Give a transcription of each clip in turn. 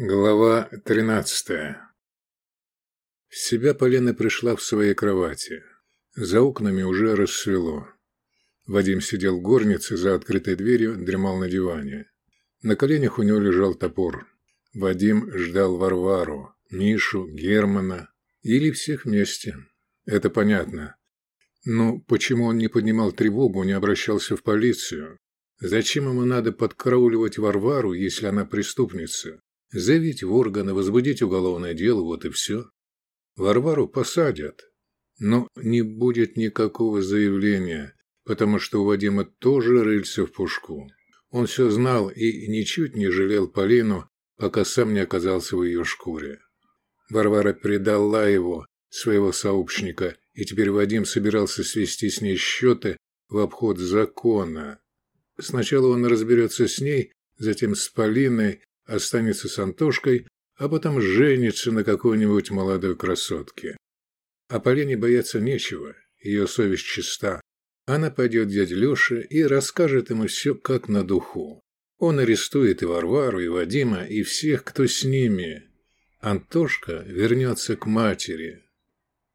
Глава тринадцатая В себя Полина пришла в своей кровати. За окнами уже рассвело. Вадим сидел в горнице за открытой дверью, дремал на диване. На коленях у него лежал топор. Вадим ждал Варвару, Мишу, Германа или всех вместе. Это понятно. Но почему он не поднимал тревогу, не обращался в полицию? Зачем ему надо подкарауливать Варвару, если она преступница? Заявить в органы, возбудить уголовное дело, вот и все. Варвару посадят. Но не будет никакого заявления, потому что у Вадима тоже рыльца в пушку. Он все знал и ничуть не жалел Полину, пока сам не оказался в ее шкуре. Варвара предала его, своего сообщника, и теперь Вадим собирался свести с ней счеты в обход закона. Сначала он разберется с ней, затем с Полиной, останется с Антошкой, а потом женится на какой-нибудь молодой красотке. А Полине бояться нечего, ее совесть чиста. Она пойдет дяде Леше и расскажет ему все как на духу. Он арестует и Варвару, и Вадима, и всех, кто с ними. Антошка вернется к матери.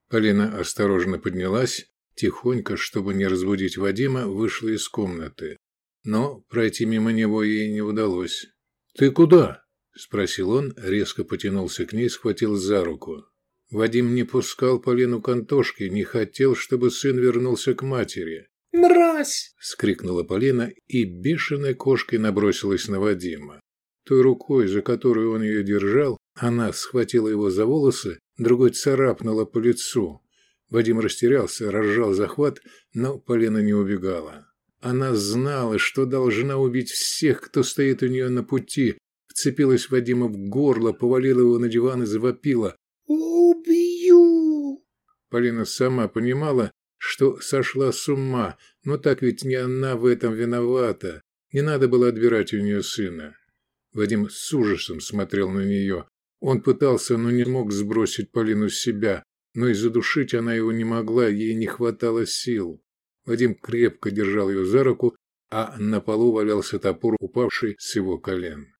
Полина осторожно поднялась, тихонько, чтобы не разбудить Вадима, вышла из комнаты. Но пройти мимо него ей не удалось. «Ты куда?» – спросил он, резко потянулся к ней, схватил за руку. Вадим не пускал Полину к Антошке, не хотел, чтобы сын вернулся к матери. «Мразь!» – скрикнула Полина и бешеной кошкой набросилась на Вадима. Той рукой, за которую он ее держал, она схватила его за волосы, другой царапнула по лицу. Вадим растерялся, разжал захват, но Полина не убегала. Она знала, что должна убить всех, кто стоит у нее на пути. Вцепилась Вадима в горло, повалила его на диван и завопила. «Убью!» Полина сама понимала, что сошла с ума, но так ведь не она в этом виновата. Не надо было отбирать у нее сына. Вадим с ужасом смотрел на нее. Он пытался, но не мог сбросить Полину с себя, но и задушить она его не могла, ей не хватало сил. Вадим крепко держал ее за руку, а на полу валялся топор, упавший с его колен.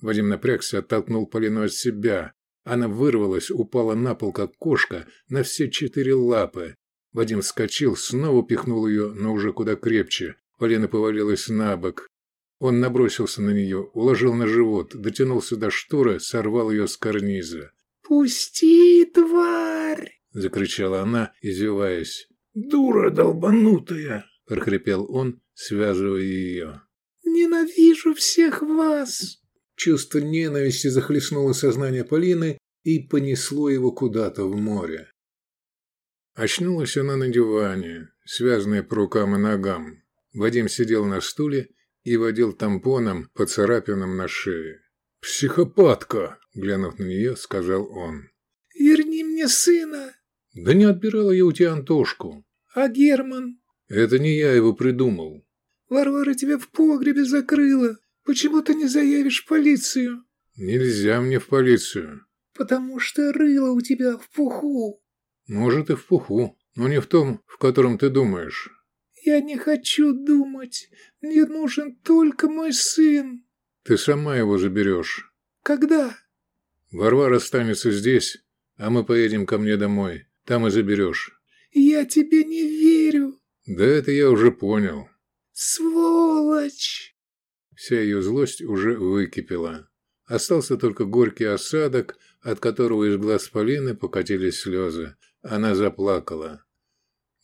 Вадим напрягся, оттолкнул Полину от себя. Она вырвалась, упала на пол, как кошка, на все четыре лапы. Вадим вскочил, снова пихнул ее, но уже куда крепче. Полина повалилась на бок. Он набросился на нее, уложил на живот, дотянулся до шторы, сорвал ее с карниза. «Пусти, тварь!» – закричала она, извиваясь. «Дура долбанутая!» – прохрипел он, связывая ее. «Ненавижу всех вас!» Чувство ненависти захлестнуло сознание Полины и понесло его куда-то в море. Очнулась она на диване, связанная по рукам и ногам. Вадим сидел на стуле и водил тампоном по царапинам на шее. «Психопатка!» – глянув на нее, сказал он. «Верни мне сына!» «Да не отбирала я у тебя Антошку». «А Герман?» «Это не я его придумал». «Варвара тебя в погребе закрыла. Почему ты не заявишь в полицию?» «Нельзя мне в полицию». «Потому что рыло у тебя в пуху». «Может, и в пуху, но не в том, в котором ты думаешь». «Я не хочу думать. Мне нужен только мой сын». «Ты сама его заберешь». «Когда?» «Варвара останется здесь, а мы поедем ко мне домой. Там и заберешь». «Я тебе не верю». «Да это я уже понял». «Сволочь!» Вся ее злость уже выкипела. Остался только горький осадок, от которого из глаз Полины покатились слезы. Она заплакала.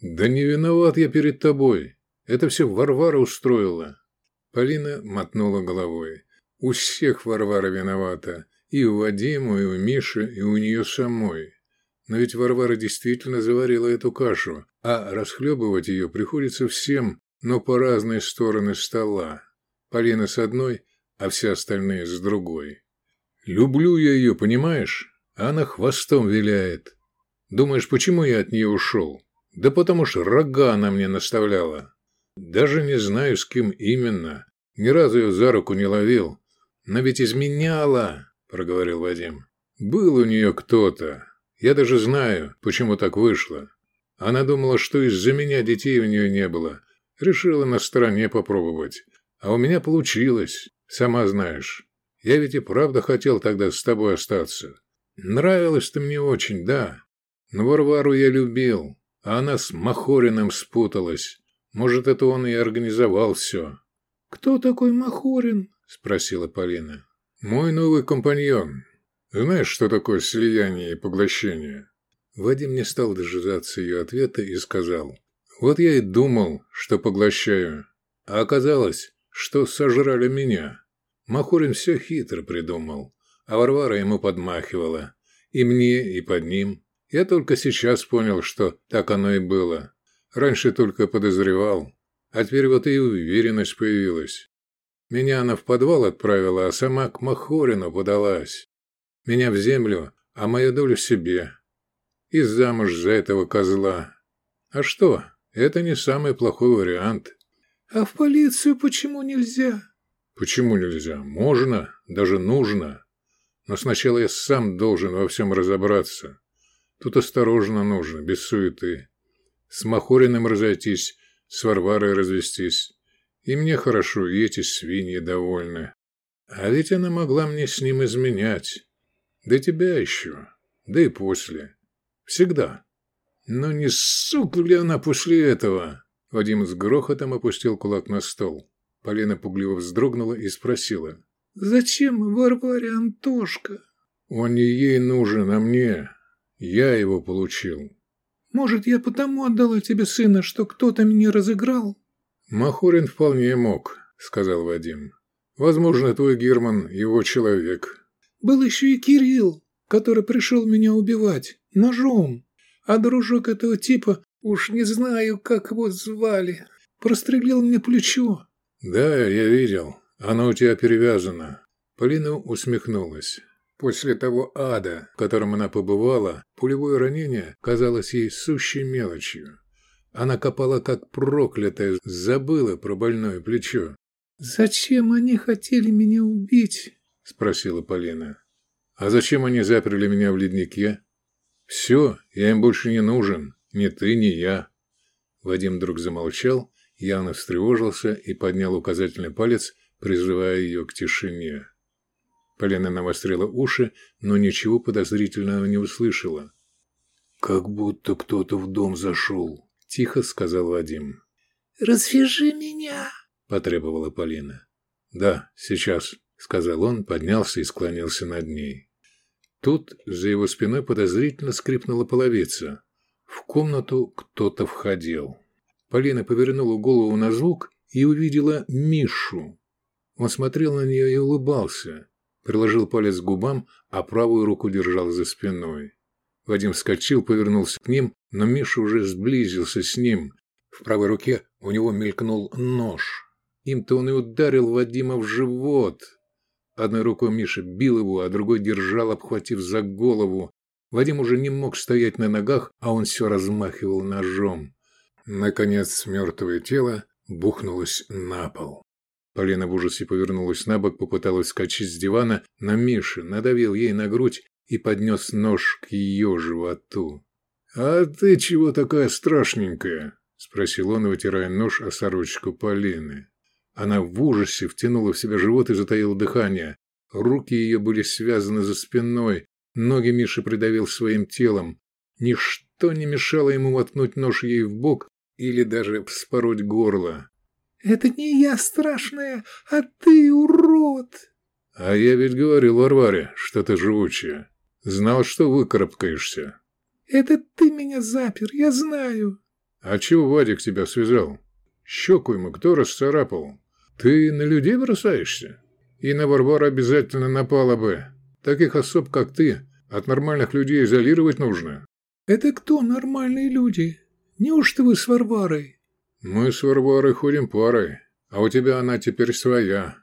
«Да не виноват я перед тобой. Это все Варвара устроила». Полина мотнула головой. «У всех Варвара виновата. И у Вадима, и у Миши, и у нее самой. Но ведь Варвара действительно заварила эту кашу, а расхлебывать ее приходится всем, но по разные стороны стола. Полина с одной, а все остальные с другой. Люблю я ее, понимаешь? Она хвостом виляет. Думаешь, почему я от нее ушел? Да потому что рога она мне наставляла. Даже не знаю, с кем именно. Ни разу ее за руку не ловил. Но ведь изменяла, проговорил Вадим. Был у нее кто-то. Я даже знаю, почему так вышло. Она думала, что из-за меня детей у нее не было. Решила на стороне попробовать. А у меня получилось, сама знаешь. Я ведь и правда хотел тогда с тобой остаться. Нравилась ты мне очень, да. Но Варвару я любил, а она с Махориным спуталась. Может, это он и организовал все. «Кто такой Махорин?» – спросила Полина. «Мой новый компаньон. Знаешь, что такое слияние и поглощение?» Вадим не стал дожидаться ее ответа и сказал. «Вот я и думал, что поглощаю. А оказалось, что сожрали меня. Махорин все хитро придумал, а Варвара ему подмахивала. И мне, и под ним. Я только сейчас понял, что так оно и было. Раньше только подозревал, а теперь вот и уверенность появилась. Меня она в подвал отправила, а сама к Махорину подалась. Меня в землю, а мою долю себе. И замуж за этого козла. А что, это не самый плохой вариант. А в полицию почему нельзя? Почему нельзя? Можно, даже нужно. Но сначала я сам должен во всем разобраться. Тут осторожно нужно, без суеты. С Махориным разойтись, с Варварой развестись. И мне хорошо, и эти свиньи довольны. А ведь она могла мне с ним изменять. До тебя еще, да и после. Всегда. Но не сука ли она после этого? Вадим с грохотом опустил кулак на стол. Полина пугливо вздрогнула и спросила. «Зачем Варваре Антошка?» «Он не ей нужен, а мне. Я его получил». «Может, я потому отдала тебе сына, что кто-то меня разыграл?» «Махорин вполне мог», — сказал Вадим. «Возможно, твой Герман — его человек». «Был еще и Кирилл, который пришел меня убивать, ножом. А дружок этого типа, уж не знаю, как его звали, прострелил мне плечо». «Да, я видел. Оно у тебя перевязано». Полина усмехнулась. После того ада, в котором она побывала, пулевое ранение казалось ей сущей мелочью. Она копала как проклятая, забыла про больное плечо. «Зачем они хотели меня убить?» – спросила Полина. «А зачем они заперли меня в леднике?» «Все, я им больше не нужен. Ни ты, ни я». Вадим вдруг замолчал, явно встревожился и поднял указательный палец, призывая ее к тишине. Полина навострила уши, но ничего подозрительного не услышала. «Как будто кто-то в дом зашел», – тихо сказал Вадим. «Развяжи меня», – потребовала Полина. «Да, сейчас», – сказал он, поднялся и склонился над ней. Тут за его спиной подозрительно скрипнула половица. В комнату кто-то входил. Полина повернула голову на звук и увидела Мишу. Он смотрел на нее и улыбался приложил палец к губам, а правую руку держал за спиной. Вадим вскочил, повернулся к ним, но Миша уже сблизился с ним. В правой руке у него мелькнул нож. Им-то он и ударил Вадима в живот. Одной рукой Миша бил его, а другой держал, обхватив за голову. Вадим уже не мог стоять на ногах, а он все размахивал ножом. Наконец мертвое тело бухнулось на пол. Полина в ужасе повернулась на бок, попыталась скачать с дивана на Мише, надавил ей на грудь и поднес нож к ее животу. «А ты чего такая страшненькая?» – спросил он, вытирая нож о сорочку Полины. Она в ужасе втянула в себя живот и затаила дыхание. Руки ее были связаны за спиной, ноги Миши придавил своим телом. Ничто не мешало ему воткнуть нож ей в бок или даже вспороть горло. «Это не я страшная, а ты урод!» «А я ведь говорил Варваре, что ты живучая. Знал, что выкарабкаешься». «Это ты меня запер, я знаю». «А чего Вадик тебя связал? Щеку ему кто расцарапал? Ты на людей бросаешься? И на Варвару обязательно напала бы. Таких особ, как ты, от нормальных людей изолировать нужно». «Это кто нормальные люди? Неужто вы с Варварой?» «Мы с Варварой ходим парой, а у тебя она теперь своя».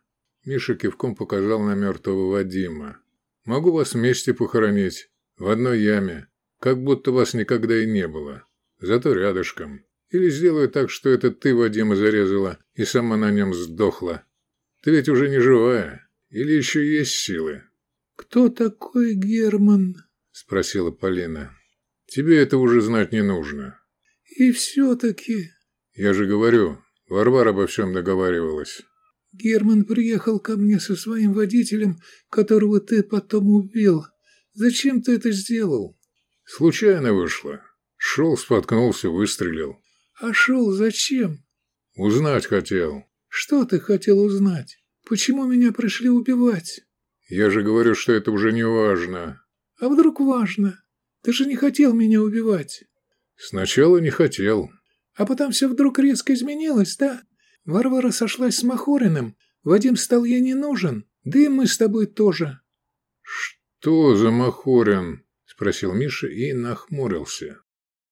Миша кивком показал на мертвого Вадима. «Могу вас вместе похоронить, в одной яме, как будто вас никогда и не было, зато рядышком. Или сделаю так, что это ты Вадима зарезала и сама на нем сдохла. Ты ведь уже не живая, или еще есть силы?» «Кто такой Герман?» – спросила Полина. «Тебе это уже знать не нужно». «И все-таки...» «Я же говорю, Варвара обо всем договаривалась». Герман приехал ко мне со своим водителем, которого ты потом убил. Зачем ты это сделал? Случайно вышло. Шел, споткнулся, выстрелил. А шел зачем? Узнать хотел. Что ты хотел узнать? Почему меня пришли убивать? Я же говорю, что это уже не важно. А вдруг важно? Ты же не хотел меня убивать. Сначала не хотел. А потом все вдруг резко изменилось, да? Варвара сошлась с Махориным. Вадим стал ей не нужен. Да и мы с тобой тоже. Что за Махорин? Спросил Миша и нахмурился.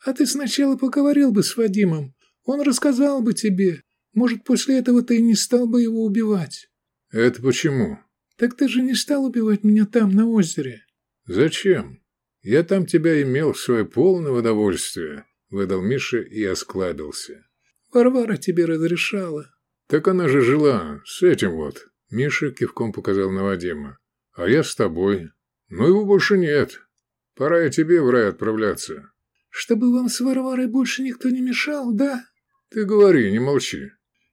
А ты сначала поговорил бы с Вадимом. Он рассказал бы тебе. Может, после этого ты не стал бы его убивать. Это почему? Так ты же не стал убивать меня там, на озере. Зачем? Я там тебя имел в свое полное удовольствие, выдал Миша и осклабился. Варвара тебе разрешала. Так она же жила с этим вот. Миша кивком показал на Вадима. А я с тобой. Но его больше нет. Пора и тебе в рай отправляться. Чтобы вам с Варварой больше никто не мешал, да? Ты говори, не молчи.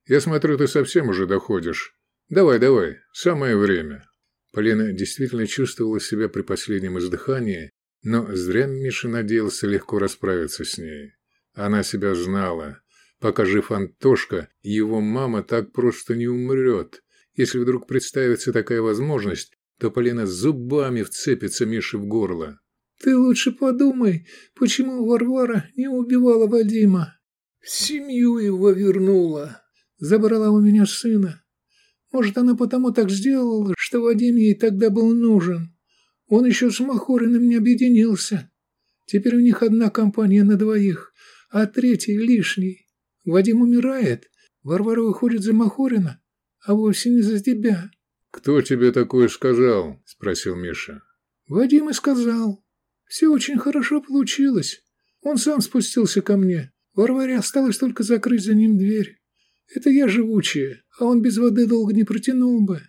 Я смотрю, ты совсем уже доходишь. Давай, давай, самое время. Полина действительно чувствовала себя при последнем издыхании, но зря Миша надеялся легко расправиться с ней. Она себя знала. Пока жив Антошка, его мама так просто не умрет. Если вдруг представится такая возможность, то Полина зубами вцепится Мише в горло. «Ты лучше подумай, почему Варвара не убивала Вадима? В семью его вернула, забрала у меня сына. Может, она потому так сделала, что Вадим ей тогда был нужен. Он еще с Махориным не объединился. Теперь у них одна компания на двоих, а третий лишний. Вадим умирает, Варвара выходит за Махорина, а вовсе не за тебя». «Кто тебе такое сказал?» – спросил Миша. «Вадим и сказал. Все очень хорошо получилось. Он сам спустился ко мне. Варваре осталось только закрыть за ним дверь. Это я живучая, а он без воды долго не протянул бы».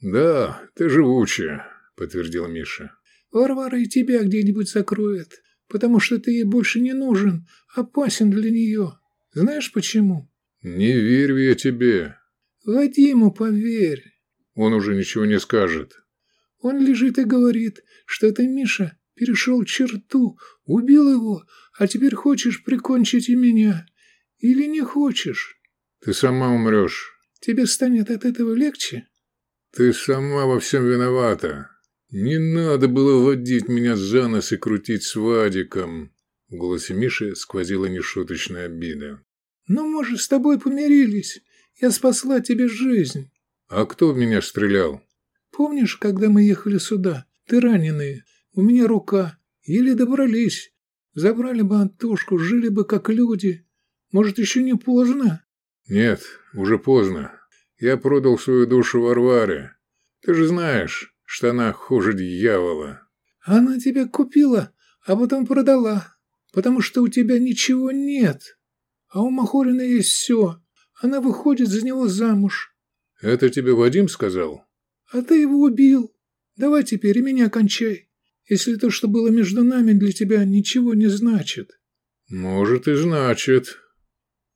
«Да, ты живучая», – подтвердил Миша. «Варвара и тебя где-нибудь закроет, потому что ты ей больше не нужен, опасен для нее. Знаешь почему? Не верю я тебе. Вадиму поверь. Он уже ничего не скажет. Он лежит и говорит, что ты, Миша, перешел черту, убил его, а теперь хочешь прикончить и меня. Или не хочешь? Ты сама умрешь. Тебе станет от этого легче? Ты сама во всем виновата. Не надо было водить меня за нос и крутить с Вадиком. В голосе Миши сквозила нешуточная обида. «Ну, мы же с тобой помирились. Я спасла тебе жизнь». «А кто в меня стрелял?» «Помнишь, когда мы ехали сюда? Ты раненый. У меня рука. Еле добрались. Забрали бы Антошку, жили бы как люди. Может, еще не поздно?» «Нет, уже поздно. Я продал свою душу Варваре. Ты же знаешь, что она хуже дьявола». «Она тебя купила, а потом продала потому что у тебя ничего нет. А у Махорина есть все. Она выходит за него замуж». «Это тебе Вадим сказал?» «А ты его убил. Давай теперь и меня кончай, если то, что было между нами, для тебя ничего не значит». «Может и значит».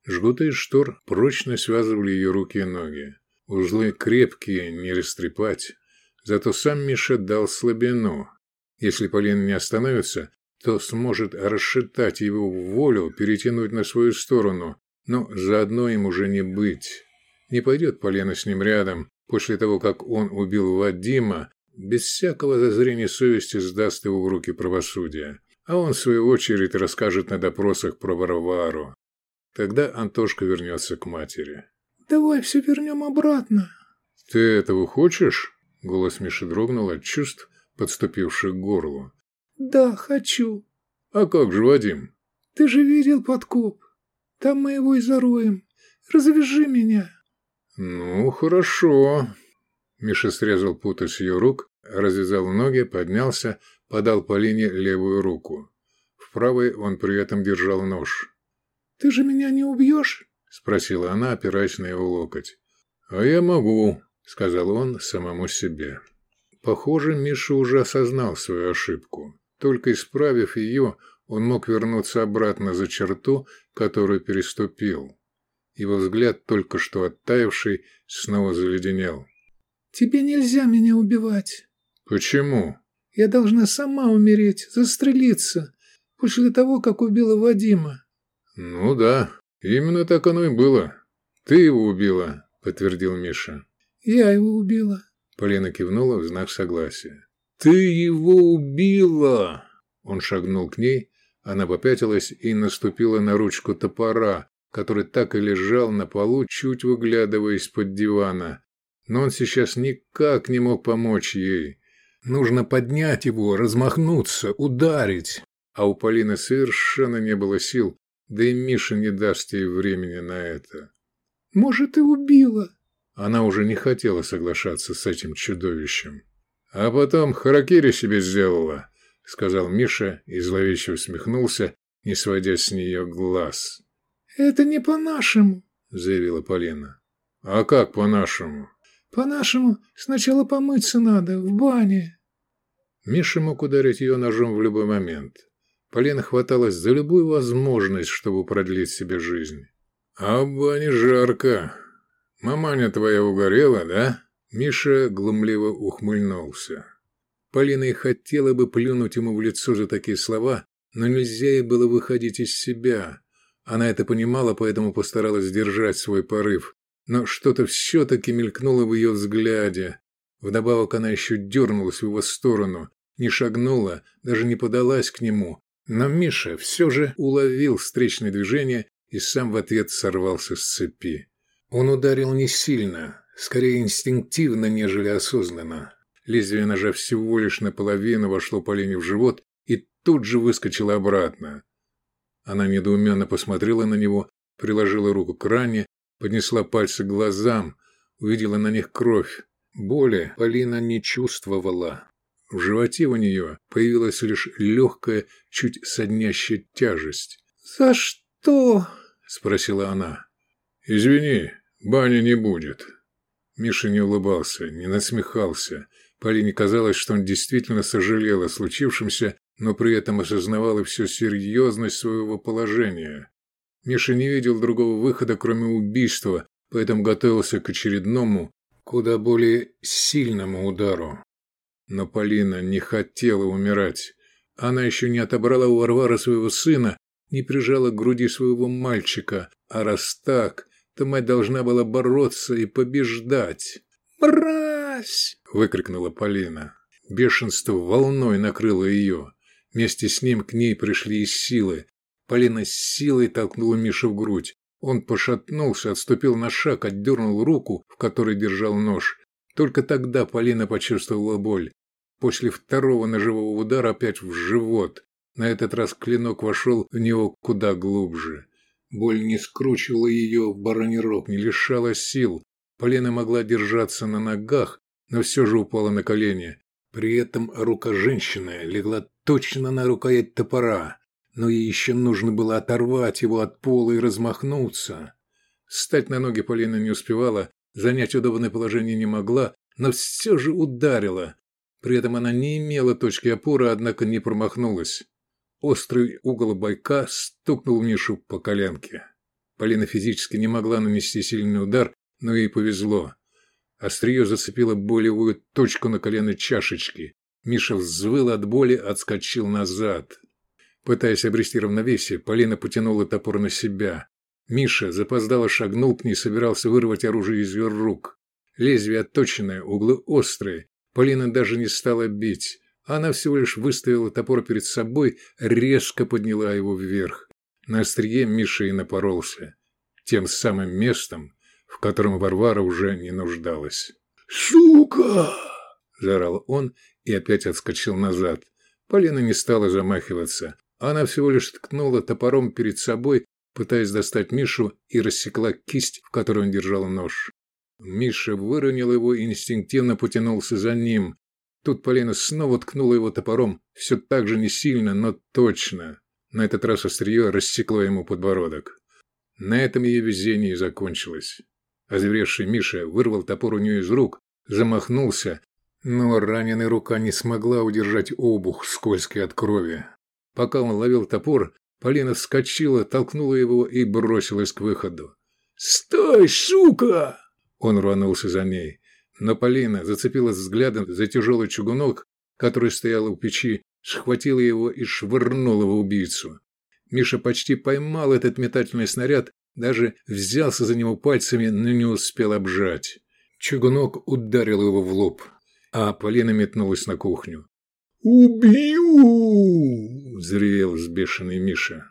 Жгуты штор прочно связывали ее руки и ноги. Узлы крепкие, не растрепать. Зато сам Миша дал слабину. Если Полина не остановится, то сможет расшатать его волю, перетянуть на свою сторону, но заодно им уже не быть. Не пойдет Полена с ним рядом, после того, как он убил Вадима, без всякого зазрения совести сдаст его в руки правосудия. А он, в свою очередь, расскажет на допросах про Варвару. Тогда Антошка вернется к матери. «Давай все вернем обратно». «Ты этого хочешь?» Голос Миши дрогнул от чувств, подступивших к горлу. «Да, хочу». «А как же, Вадим?» «Ты же видел подкоп. Там мы его и зароем. Развяжи меня». «Ну, хорошо». Миша срезал путы с ее рук, развязал ноги, поднялся, подал Полине левую руку. В правой он при этом держал нож. «Ты же меня не убьешь?» – спросила она, опираясь на его локоть. «А я могу», – сказал он самому себе. Похоже, Миша уже осознал свою ошибку. Только исправив ее, он мог вернуться обратно за черту, которую переступил. Его взгляд, только что оттаивший, снова заледенел. «Тебе нельзя меня убивать». «Почему?» «Я должна сама умереть, застрелиться, после того, как убила Вадима». «Ну да, именно так оно и было. Ты его убила», — подтвердил Миша. «Я его убила». Полина кивнула в знак согласия. «Ты его убила!» Он шагнул к ней, она попятилась и наступила на ручку топора, который так и лежал на полу, чуть выглядывая из-под дивана. Но он сейчас никак не мог помочь ей. Нужно поднять его, размахнуться, ударить. А у Полины совершенно не было сил, да и Миша не даст ей времени на это. «Может, и убила?» Она уже не хотела соглашаться с этим чудовищем. А потом харакири себе сделала, сказал Миша и зловеще усмехнулся, не сводя с нее глаз. «Это не по-нашему», — заявила Полина. «А как по-нашему?» «По-нашему сначала помыться надо, в бане». Миша мог ударить ее ножом в любой момент. Полина хваталась за любую возможность, чтобы продлить себе жизнь. «А в бане жарко. Маманя твоя угорела, да?» Миша глумливо ухмыльнулся. Полина и хотела бы плюнуть ему в лицо за такие слова, но нельзя ей было выходить из себя. Она это понимала, поэтому постаралась сдержать свой порыв. Но что-то все-таки мелькнуло в ее взгляде. Вдобавок она еще дернулась в его сторону, не шагнула, даже не подалась к нему. Но Миша все же уловил встречное движение и сам в ответ сорвался с цепи. Он ударил не сильно, скорее инстинктивно, нежели осознанно. Лезвие ножа всего лишь наполовину вошло Полине в живот и тут же выскочило обратно. Она недоуменно посмотрела на него, приложила руку к ране, поднесла пальцы к глазам, увидела на них кровь. Боли Полина не чувствовала. В животе у нее появилась лишь легкая, чуть соднящая тяжесть. «За что?» – спросила она. «Извини, бани не будет». Миша не улыбался, не насмехался. Полине казалось, что он действительно сожалел о случившемся но при этом осознавал и всю серьезность своего положения. Миша не видел другого выхода, кроме убийства, поэтому готовился к очередному, куда более сильному удару. Но Полина не хотела умирать. Она еще не отобрала у Варвара своего сына, не прижала к груди своего мальчика, а раз так, то мать должна была бороться и побеждать. «Мразь!» – выкрикнула Полина. Бешенство волной накрыло ее. Вместе с ним к ней пришли и силы. Полина с силой толкнула Мишу в грудь. Он пошатнулся, отступил на шаг, отдернул руку, в которой держал нож. Только тогда Полина почувствовала боль. После второго ножевого удара опять в живот. На этот раз клинок вошел в него куда глубже. Боль не скручивала ее в бараний рог, не лишала сил. Полина могла держаться на ногах, но все же упала на колени. При этом рука женщины легла точно на рукоять топора, но ей еще нужно было оторвать его от пола и размахнуться. Встать на ноги Полина не успевала, занять удобное положение не могла, но все же ударила. При этом она не имела точки опоры, однако не промахнулась. Острый угол бойка стукнул Мишу по коленке. Полина физически не могла нанести сильный удар, но ей повезло. Острие зацепило болевую точку на коленной чашечке. Миша взвыл от боли, отскочил назад. Пытаясь обрести равновесие, Полина потянула топор на себя. Миша запоздало шагнул к ней, собирался вырвать оружие из ее рук. Лезвие отточенное, углы острые. Полина даже не стала бить. Она всего лишь выставила топор перед собой, резко подняла его вверх. На острие Миша и напоролся. Тем самым местом, в котором Варвара уже не нуждалась. «Сука!» – заорал он и опять отскочил назад. Полина не стала замахиваться. Она всего лишь ткнула топором перед собой, пытаясь достать Мишу, и рассекла кисть, в которой он держал нож. Миша выронил его и инстинктивно потянулся за ним. Тут Полина снова ткнула его топором, все так же не сильно, но точно. На этот раз острие рассекло ему подбородок. На этом ее везение закончилось. Озверевший Миша вырвал топор у нее из рук, замахнулся, но раненая рука не смогла удержать обух, скользкий от крови. Пока он ловил топор, Полина вскочила, толкнула его и бросилась к выходу. «Стой, сука!» Он рванулся за ней. Но Полина зацепилась взглядом за тяжелый чугунок, который стоял у печи, схватила его и швырнула в убийцу. Миша почти поймал этот метательный снаряд, даже взялся за него пальцами, но не успел обжать. Чугунок ударил его в лоб, а Полина метнулась на кухню. «Убью!» – взревел взбешенный Миша.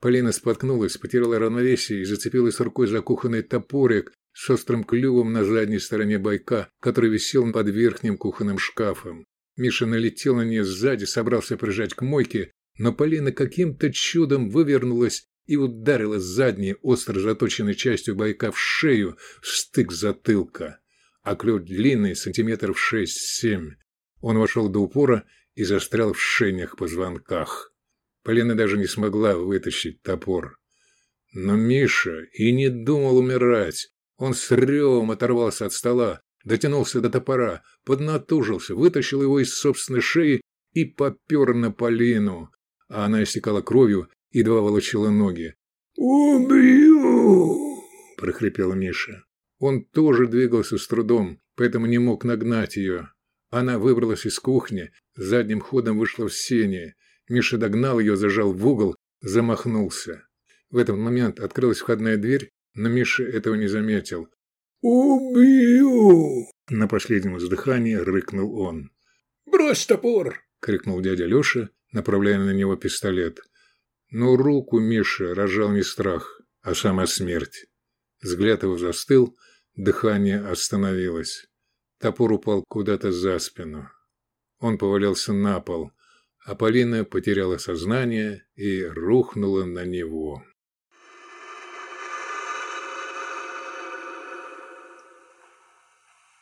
Полина споткнулась, потеряла равновесие и зацепилась рукой за кухонный топорик с острым клювом на задней стороне байка, который висел под верхним кухонным шкафом. Миша налетел на нее сзади, собрался прижать к мойке, но Полина каким-то чудом вывернулась и ударила задней остро заточенной частью байка в шею в стык затылка. А клюв длинный, сантиметров шесть-семь. Он вошел до упора и застрял в шейных позвонках. Полина даже не смогла вытащить топор. Но Миша и не думал умирать. Он с ревом оторвался от стола, дотянулся до топора, поднатужился, вытащил его из собственной шеи и попер на Полину. А она истекала кровью, едва волочила ноги. «Убью!» – прохрипел Миша. Он тоже двигался с трудом, поэтому не мог нагнать ее. Она выбралась из кухни, задним ходом вышла в сене. Миша догнал ее, зажал в угол, замахнулся. В этот момент открылась входная дверь, но Миша этого не заметил. «Убью!» На последнем издыхании рыкнул он. «Брось топор!» — крикнул дядя Леша, направляя на него пистолет. Но руку Миши рожал не страх, а сама смерть. Взгляд его застыл, дыхание остановилось. Топор упал куда-то за спину. Он повалился на пол, а Полина потеряла сознание и рухнула на него.